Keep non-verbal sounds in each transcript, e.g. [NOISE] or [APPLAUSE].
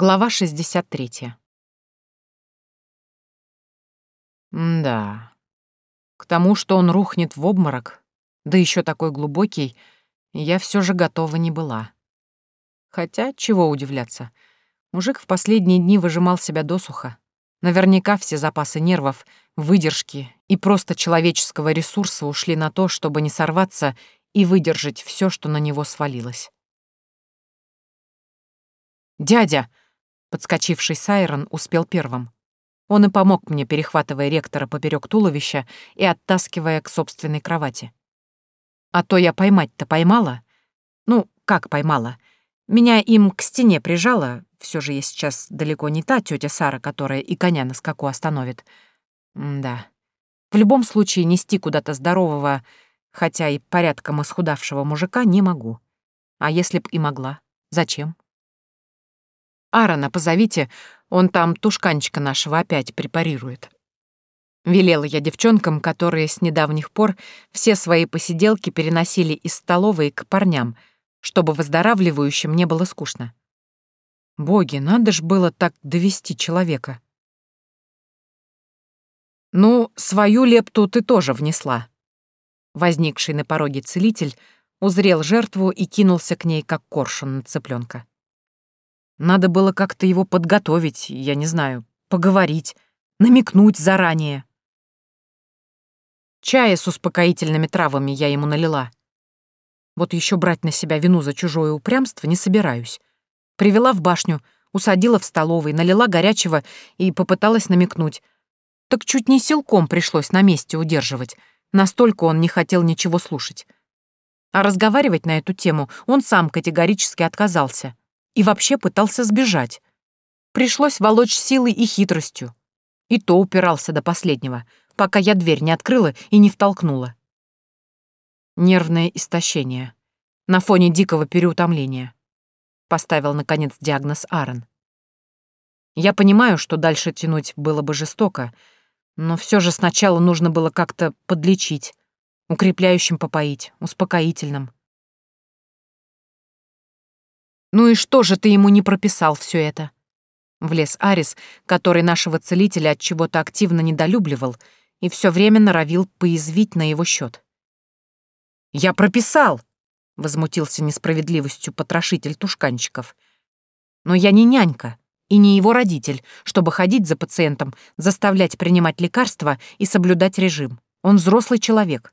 Глава 63. да. К тому, что он рухнет в обморок, да еще такой глубокий, я все же готова не была. Хотя, чего удивляться, мужик в последние дни выжимал себя досуха. Наверняка все запасы нервов, выдержки и просто человеческого ресурса ушли на то, чтобы не сорваться и выдержать все, что на него свалилось. «Дядя!» Подскочивший Сайрон успел первым. Он и помог мне, перехватывая ректора поперек туловища и оттаскивая к собственной кровати. А то я поймать-то поймала. Ну, как поймала? Меня им к стене прижала. Все же я сейчас далеко не та тетя Сара, которая и коня на скаку остановит. М да. В любом случае нести куда-то здорового, хотя и порядком исхудавшего мужика, не могу. А если б и могла, зачем? Аарона позовите, он там тушканчика нашего опять препарирует. Велела я девчонкам, которые с недавних пор все свои посиделки переносили из столовой к парням, чтобы выздоравливающим не было скучно. Боги, надо ж было так довести человека. Ну, свою лепту ты тоже внесла. Возникший на пороге целитель узрел жертву и кинулся к ней, как коршун на цыпленка. Надо было как-то его подготовить, я не знаю, поговорить, намекнуть заранее. Чая с успокоительными травами я ему налила. Вот еще брать на себя вину за чужое упрямство не собираюсь. Привела в башню, усадила в столовой, налила горячего и попыталась намекнуть. Так чуть не силком пришлось на месте удерживать. Настолько он не хотел ничего слушать. А разговаривать на эту тему он сам категорически отказался и вообще пытался сбежать. Пришлось волочь силой и хитростью. И то упирался до последнего, пока я дверь не открыла и не втолкнула. Нервное истощение. На фоне дикого переутомления. Поставил, наконец, диагноз Аарон. Я понимаю, что дальше тянуть было бы жестоко, но все же сначала нужно было как-то подлечить, укрепляющим попоить, успокоительным. «Ну и что же ты ему не прописал все это?» Влез Арис, который нашего целителя от чего-то активно недолюбливал и все время норовил поязвить на его счет. «Я прописал!» — возмутился несправедливостью потрошитель тушканчиков. «Но я не нянька и не его родитель, чтобы ходить за пациентом, заставлять принимать лекарства и соблюдать режим. Он взрослый человек».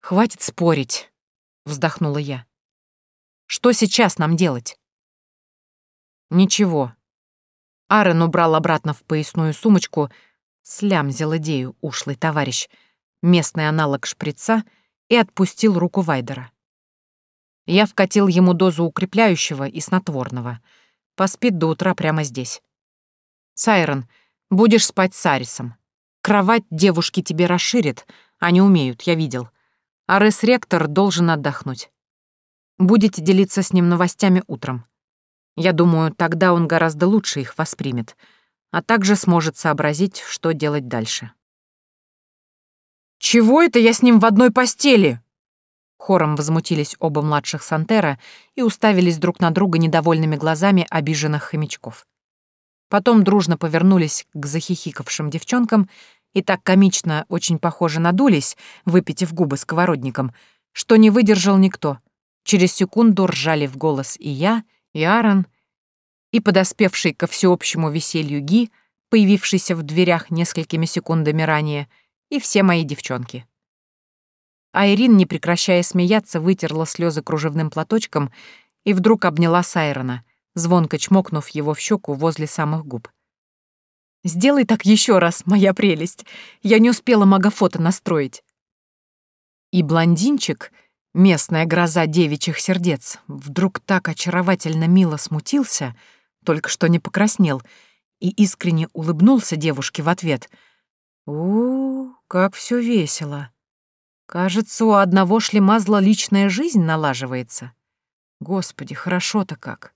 «Хватит спорить», — вздохнула я. Что сейчас нам делать? Ничего. Аарон убрал обратно в поясную сумочку, слямзил идею, ушлый товарищ, местный аналог шприца, и отпустил руку Вайдера. Я вкатил ему дозу укрепляющего и снотворного. Поспит до утра прямо здесь. Сайрон, будешь спать с Арисом. Кровать девушки тебе расширит, они умеют, я видел. А ректор должен отдохнуть. Будете делиться с ним новостями утром. Я думаю, тогда он гораздо лучше их воспримет, а также сможет сообразить, что делать дальше. «Чего это я с ним в одной постели?» Хором возмутились оба младших Сантера и уставились друг на друга недовольными глазами обиженных хомячков. Потом дружно повернулись к захихикавшим девчонкам и так комично, очень похоже, надулись, выпитив губы сковородником, что не выдержал никто — Через секунду ржали в голос и я, и Аарон, и подоспевший ко всеобщему веселью Ги, появившийся в дверях несколькими секундами ранее, и все мои девчонки. Айрин, не прекращая смеяться, вытерла слезы кружевным платочком и вдруг обняла Сайрона, звонко чмокнув его в щеку возле самых губ. «Сделай так еще раз, моя прелесть. Я не успела магафото настроить». И блондинчик, Местная гроза девичьих сердец вдруг так очаровательно мило смутился, только что не покраснел, и искренне улыбнулся девушке в ответ. у, как все весело. Кажется, у одного шлемазла личная жизнь налаживается. Господи, хорошо-то как.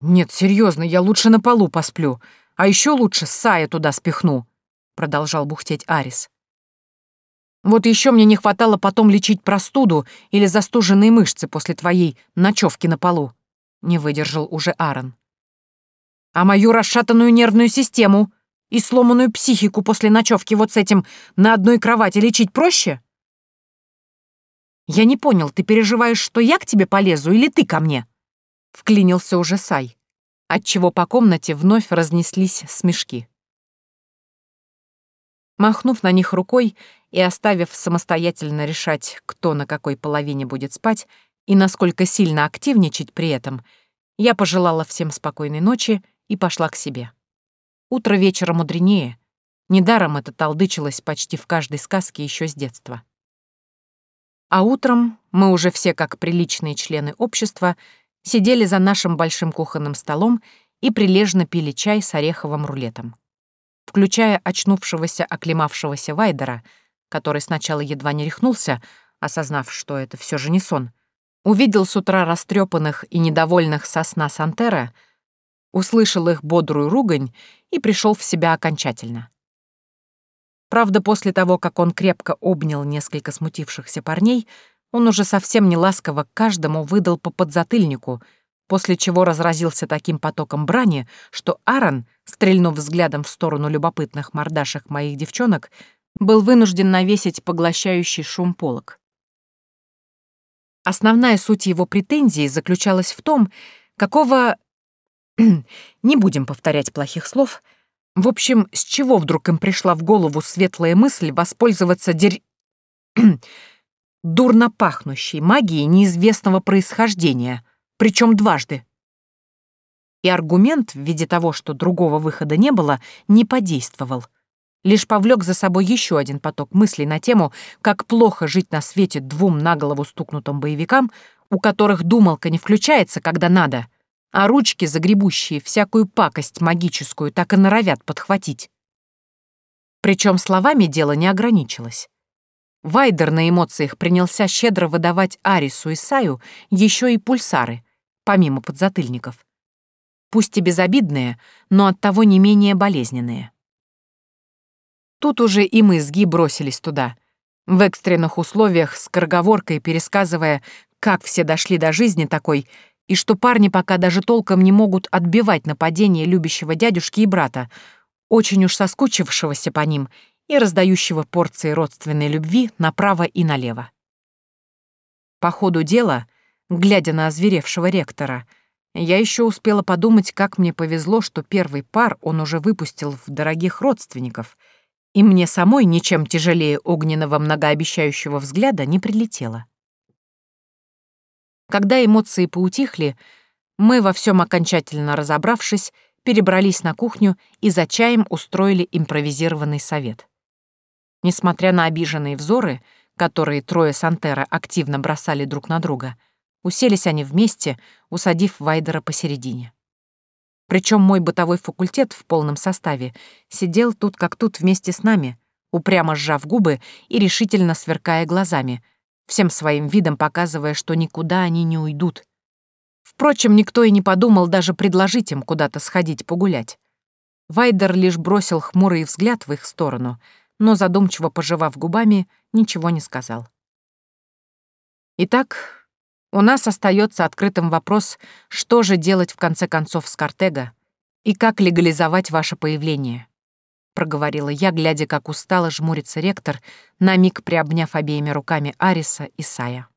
«Нет, серьезно, я лучше на полу посплю, а еще лучше Сая туда спихну», — продолжал бухтеть Арис. Вот еще мне не хватало потом лечить простуду или застуженные мышцы после твоей ночевки на полу. — не выдержал уже Аарон. «А мою расшатанную нервную систему и сломанную психику после ночевки вот с этим на одной кровати лечить проще?» «Я не понял, ты переживаешь, что я к тебе полезу или ты ко мне?» Вклинился уже Сай, отчего по комнате вновь разнеслись смешки. Махнув на них рукой и оставив самостоятельно решать, кто на какой половине будет спать и насколько сильно активничать при этом, я пожелала всем спокойной ночи и пошла к себе. Утро вечера мудренее. Недаром это толдычилось почти в каждой сказке еще с детства. А утром мы уже все, как приличные члены общества, сидели за нашим большим кухонным столом и прилежно пили чай с ореховым рулетом. Включая очнувшегося, оклемавшегося Вайдера, который сначала едва не рехнулся, осознав, что это все же не сон, увидел с утра растрепанных и недовольных сосна Сантера, услышал их бодрую ругань и пришел в себя окончательно. Правда, после того, как он крепко обнял несколько смутившихся парней, он уже совсем не ласково каждому выдал по подзатыльнику, после чего разразился таким потоком брани, что Аарон, стрельнув взглядом в сторону любопытных мордашек моих девчонок, был вынужден навесить поглощающий шум полок. Основная суть его претензии заключалась в том, какого... [CLEARS THROAT] Не будем повторять плохих слов. В общем, с чего вдруг им пришла в голову светлая мысль воспользоваться дерь [CLEARS THROAT] дурно пахнущей магией неизвестного происхождения, причем дважды. И аргумент в виде того, что другого выхода не было, не подействовал. Лишь повлек за собой еще один поток мыслей на тему, как плохо жить на свете двум на голову стукнутым боевикам, у которых думалка не включается, когда надо, а ручки, загребущие всякую пакость магическую, так и норовят подхватить. Причем словами дело не ограничилось. Вайдер на эмоциях принялся щедро выдавать Арису и Саю еще и пульсары, помимо подзатыльников. Пусть и безобидные, но оттого не менее болезненные. Тут уже и мы с Ги бросились туда, в экстренных условиях с корговоркой пересказывая, как все дошли до жизни такой, и что парни пока даже толком не могут отбивать нападение любящего дядюшки и брата, очень уж соскучившегося по ним и раздающего порции родственной любви направо и налево. По ходу дела, глядя на озверевшего ректора, я еще успела подумать, как мне повезло, что первый пар он уже выпустил в дорогих родственников, и мне самой ничем тяжелее огненного многообещающего взгляда не прилетело. Когда эмоции поутихли, мы, во всем окончательно разобравшись, перебрались на кухню и за чаем устроили импровизированный совет. Несмотря на обиженные взоры, которые трое Сантера активно бросали друг на друга, уселись они вместе, усадив Вайдера посередине. Причем мой бытовой факультет в полном составе сидел тут как тут вместе с нами, упрямо сжав губы и решительно сверкая глазами, всем своим видом показывая, что никуда они не уйдут. Впрочем, никто и не подумал даже предложить им куда-то сходить погулять. Вайдер лишь бросил хмурый взгляд в их сторону — но, задумчиво пожевав губами, ничего не сказал. Итак, у нас остается открытым вопрос, что же делать в конце концов с Картега и как легализовать ваше появление, проговорила я, глядя, как устало жмурится ректор, на миг приобняв обеими руками Ариса и Сая.